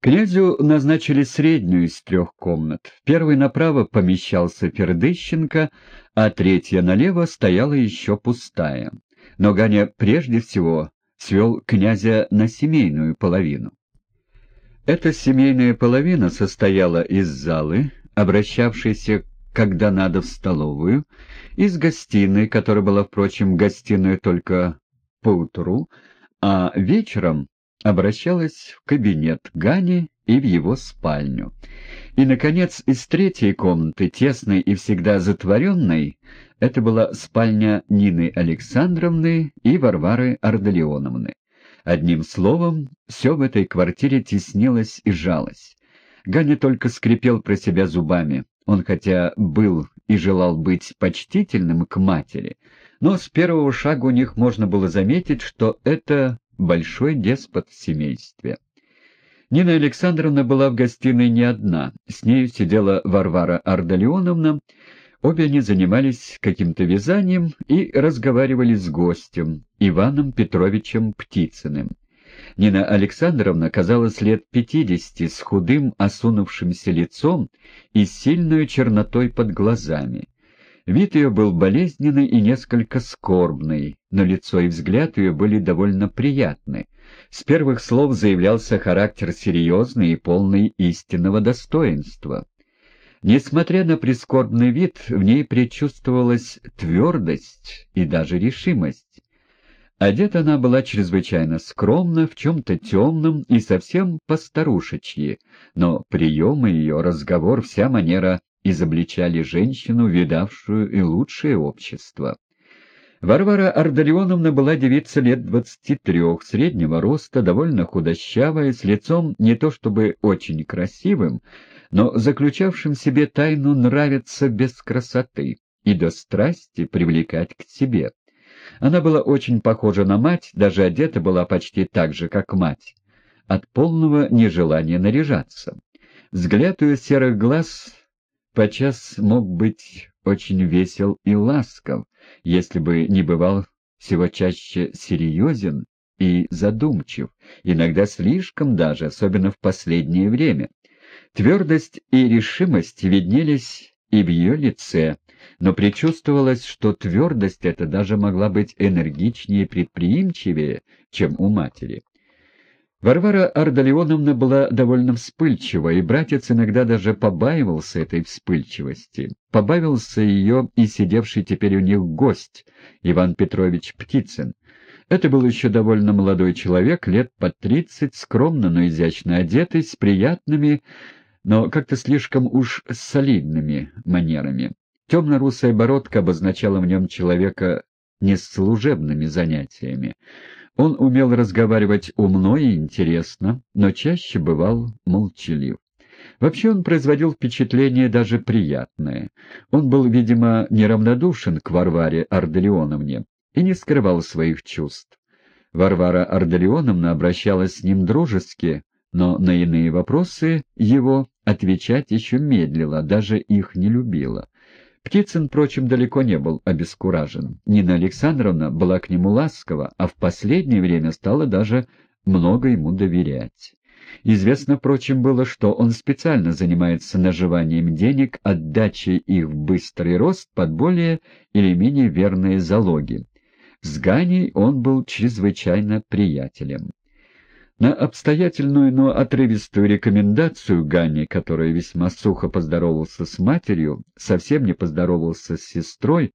Князю назначили среднюю из трех комнат. В первой направо помещался Фердыщенко, а третья налево стояла еще пустая. Но Ганя прежде всего свел князя на семейную половину. Эта семейная половина состояла из залы, обращавшейся когда надо в столовую, из гостиной, которая была, впрочем, гостиной только поутру, а вечером обращалась в кабинет Гани и в его спальню. И, наконец, из третьей комнаты, тесной и всегда затворенной, это была спальня Нины Александровны и Варвары Ардалионовны. Одним словом, все в этой квартире теснилось и жалось. Ганя только скрипел про себя зубами. Он хотя был и желал быть почтительным к матери, но с первого шага у них можно было заметить, что это большой деспот в семействе. Нина Александровна была в гостиной не одна, с нею сидела Варвара Ардалионовна, обе они занимались каким-то вязанием и разговаривали с гостем, Иваном Петровичем Птицыным. Нина Александровна казалась лет пятидесяти, с худым осунувшимся лицом и сильной чернотой под глазами. Вид ее был болезненный и несколько скорбный, но лицо и взгляд ее были довольно приятны. С первых слов заявлялся характер серьезный и полный истинного достоинства. Несмотря на прискорбный вид, в ней предчувствовалась твердость и даже решимость. Одета она была чрезвычайно скромно, в чем-то темном и совсем постарушечьи, но приемы ее, разговор, вся манера изобличали женщину, видавшую и лучшее общество. Варвара Ардалионовна была девица лет двадцати трех, среднего роста, довольно худощавая, с лицом не то чтобы очень красивым, но заключавшим в себе тайну нравиться без красоты и до страсти привлекать к себе. Она была очень похожа на мать, даже одета была почти так же, как мать, от полного нежелания наряжаться. Взгляд ее серых глаз подчас мог быть очень весел и ласков, если бы не бывал всего чаще серьезен и задумчив, иногда слишком даже, особенно в последнее время. Твердость и решимость виднелись и в ее лице, но предчувствовалось, что твердость эта даже могла быть энергичнее и предприимчивее, чем у матери. Варвара Ардалионовна была довольно вспыльчива, и братец иногда даже побаивался этой вспыльчивости. Побавился ее и сидевший теперь у них гость, Иван Петрович Птицын. Это был еще довольно молодой человек, лет под тридцать, скромно, но изящно одетый, с приятными, но как-то слишком уж солидными манерами. Темно-русая бородка обозначала в нем человека не с служебными занятиями. Он умел разговаривать умно и интересно, но чаще бывал молчалив. Вообще он производил впечатление даже приятное. Он был, видимо, неравнодушен к Варваре Арделеоновне и не скрывал своих чувств. Варвара Арделеоновна обращалась с ним дружески, но на иные вопросы его отвечать еще медлила, даже их не любила. Птицын, впрочем, далеко не был обескуражен. Нина Александровна была к нему ласкова, а в последнее время стала даже много ему доверять. Известно, впрочем, было, что он специально занимается наживанием денег, отдачей их в быстрый рост под более или менее верные залоги. С Ганей он был чрезвычайно приятелем. На обстоятельную, но отрывистую рекомендацию Ганни, которая весьма сухо поздоровался с матерью, совсем не поздоровался с сестрой,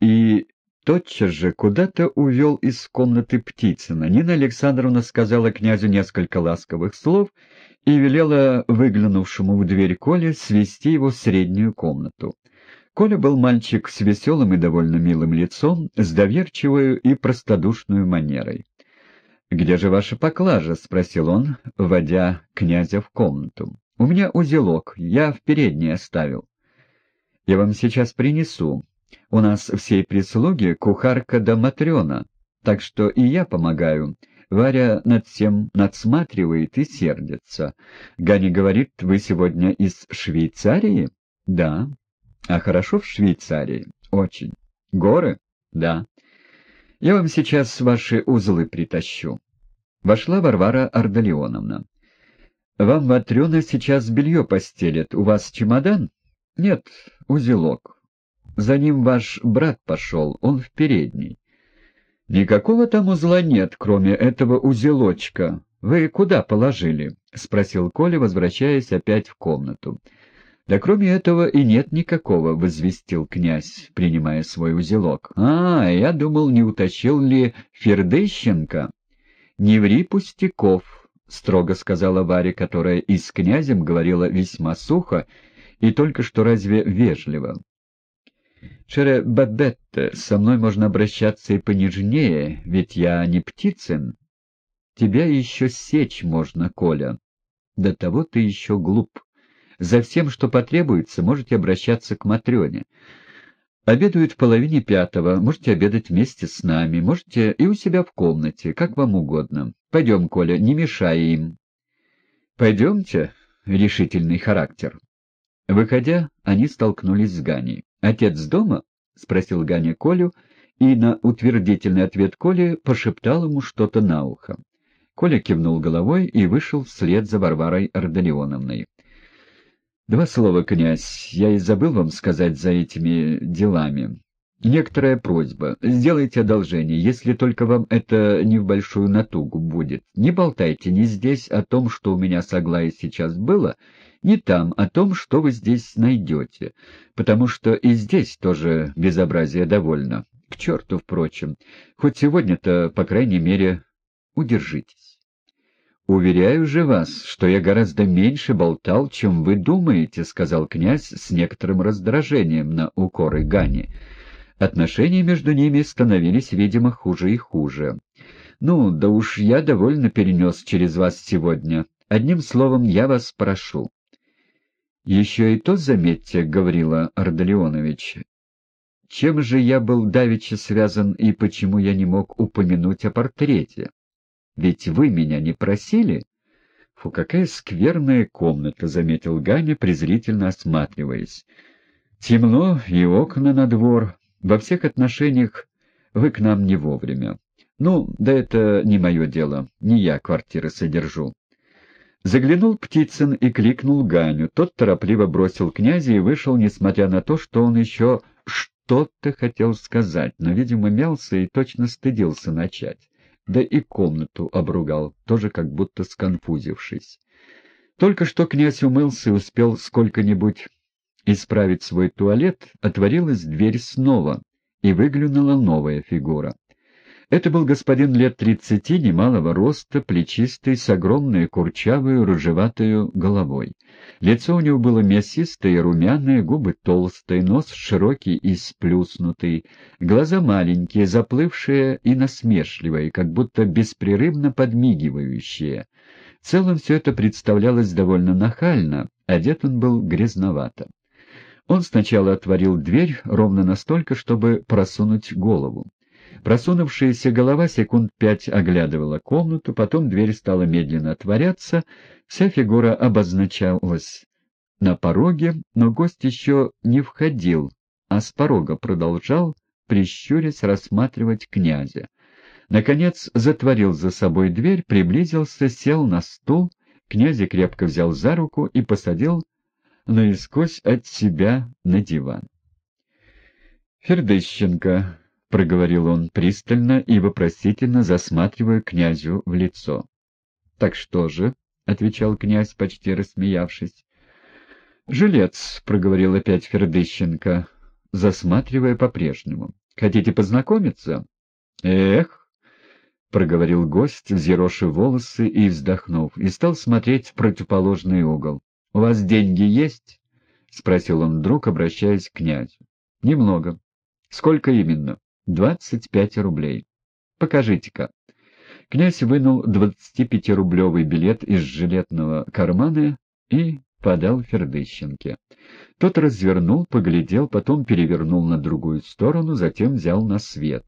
и тотчас же куда-то увел из комнаты Птицына. Нина Александровна сказала князю несколько ласковых слов и велела выглянувшему в дверь Коле свести его в среднюю комнату. Коля был мальчик с веселым и довольно милым лицом, с доверчивой и простодушной манерой. «Где же ваша поклажа?» — спросил он, вводя князя в комнату. «У меня узелок, я в передней оставил». «Я вам сейчас принесу. У нас всей прислуги кухарка да матрена, так что и я помогаю». Варя над всем надсматривает и сердится. Ганя говорит, вы сегодня из Швейцарии? Да. А хорошо в Швейцарии? Очень. Горы? Да. Я вам сейчас ваши узлы притащу. Вошла Варвара Ардалионовна. Вам Матрена сейчас белье постелит. У вас чемодан? Нет, узелок. За ним ваш брат пошел, он в передней. Никакого там узла нет, кроме этого узелочка. Вы куда положили? — спросил Коля, возвращаясь опять в комнату. — Да кроме этого и нет никакого, — возвестил князь, принимая свой узелок. — А, я думал, не утащил ли Фердыщенко? — Не ври пустяков, — строго сказала Варя, которая и с князем говорила весьма сухо и только что разве вежливо. «Шере Бабетте, со мной можно обращаться и понежнее, ведь я не Птицын. Тебя еще сечь можно, Коля. До того ты еще глуп. За всем, что потребуется, можете обращаться к Матрёне. Обедают в половине пятого, можете обедать вместе с нами, можете и у себя в комнате, как вам угодно. Пойдем, Коля, не мешай им. Пойдемте, решительный характер. Выходя, они столкнулись с Ганей. «Отец дома?» — спросил Ганя Колю, и на утвердительный ответ Коли пошептал ему что-то на ухо. Коля кивнул головой и вышел вслед за Варварой Арделеоновной. «Два слова, князь, я и забыл вам сказать за этими делами. Некоторая просьба. Сделайте одолжение, если только вам это не в большую натугу будет. Не болтайте ни здесь о том, что у меня с Аглаей сейчас было, ни там о том, что вы здесь найдете, потому что и здесь тоже безобразие довольно. К черту, впрочем. Хоть сегодня-то, по крайней мере, удержитесь. «Уверяю же вас, что я гораздо меньше болтал, чем вы думаете», — сказал князь с некоторым раздражением на укоры Гани. Отношения между ними становились, видимо, хуже и хуже. «Ну, да уж я довольно перенес через вас сегодня. Одним словом, я вас прошу». «Еще и то, заметьте, — говорила Ардалионович, — чем же я был давеча связан и почему я не мог упомянуть о портрете?» Ведь вы меня не просили? Фу, какая скверная комната, — заметил Ганя, презрительно осматриваясь. Темно и окна на двор. Во всех отношениях вы к нам не вовремя. Ну, да это не мое дело, не я квартиры содержу. Заглянул Птицын и кликнул Ганю. Тот торопливо бросил князя и вышел, несмотря на то, что он еще что-то хотел сказать, но, видимо, мялся и точно стыдился начать да и комнату обругал, тоже как будто сконфузившись. Только что князь умылся и успел сколько-нибудь исправить свой туалет, отворилась дверь снова, и выглянула новая фигура. Это был господин лет тридцати, немалого роста, плечистый, с огромной курчавой рыжеватой головой. Лицо у него было мясистое и румяное, губы толстые, нос широкий и сплюснутый, глаза маленькие, заплывшие и насмешливые, как будто беспрерывно подмигивающие. В целом все это представлялось довольно нахально, одет он был грязновато. Он сначала отворил дверь ровно настолько, чтобы просунуть голову. Просунувшаяся голова секунд пять оглядывала комнату, потом дверь стала медленно отворяться, вся фигура обозначалась на пороге, но гость еще не входил, а с порога продолжал, прищурясь, рассматривать князя. Наконец затворил за собой дверь, приблизился, сел на стул, князя крепко взял за руку и посадил наискось от себя на диван. Фердыщенко — проговорил он пристально и вопросительно засматривая князю в лицо. — Так что же? — отвечал князь, почти рассмеявшись. — Жилец, — проговорил опять Фердыщенко, засматривая по-прежнему. — Хотите познакомиться? — Эх! — проговорил гость, взъерошив волосы и вздохнув, и стал смотреть в противоположный угол. — У вас деньги есть? — спросил он вдруг, обращаясь к князю. — Немного. — Сколько именно? — Двадцать пять рублей. Покажите-ка. Князь вынул двадцатипятирублевый билет из жилетного кармана и подал Фердыщенке. Тот развернул, поглядел, потом перевернул на другую сторону, затем взял на свет.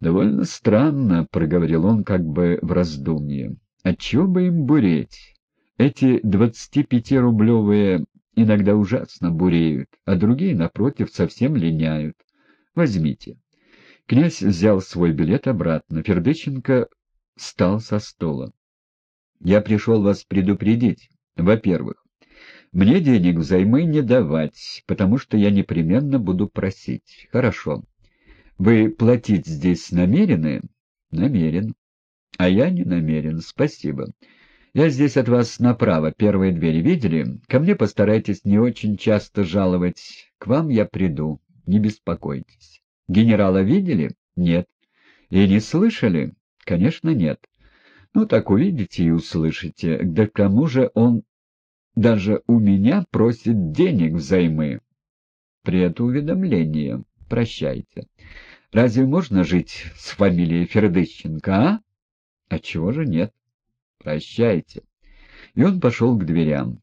«Довольно странно», — проговорил он как бы в раздумье. «Отчего бы им буреть? Эти двадцатипятирублевые иногда ужасно буреют, а другие, напротив, совсем линяют. Возьмите». Князь взял свой билет обратно. Фердыченко встал со стола. Я пришел вас предупредить. Во-первых, мне денег взаймы не давать, потому что я непременно буду просить. Хорошо. Вы платить здесь намерены? Намерен. А я не намерен. Спасибо. Я здесь от вас направо, первые двери видели? Ко мне постарайтесь не очень часто жаловать. К вам я приду, не беспокойтесь. Генерала видели? Нет. И не слышали? Конечно, нет. Ну, так увидите и услышите. Да к тому же он даже у меня просит денег взаймы. При это уведомление. Прощайте. Разве можно жить с фамилией Фердыщенко, а? А чего же нет? Прощайте. И он пошел к дверям.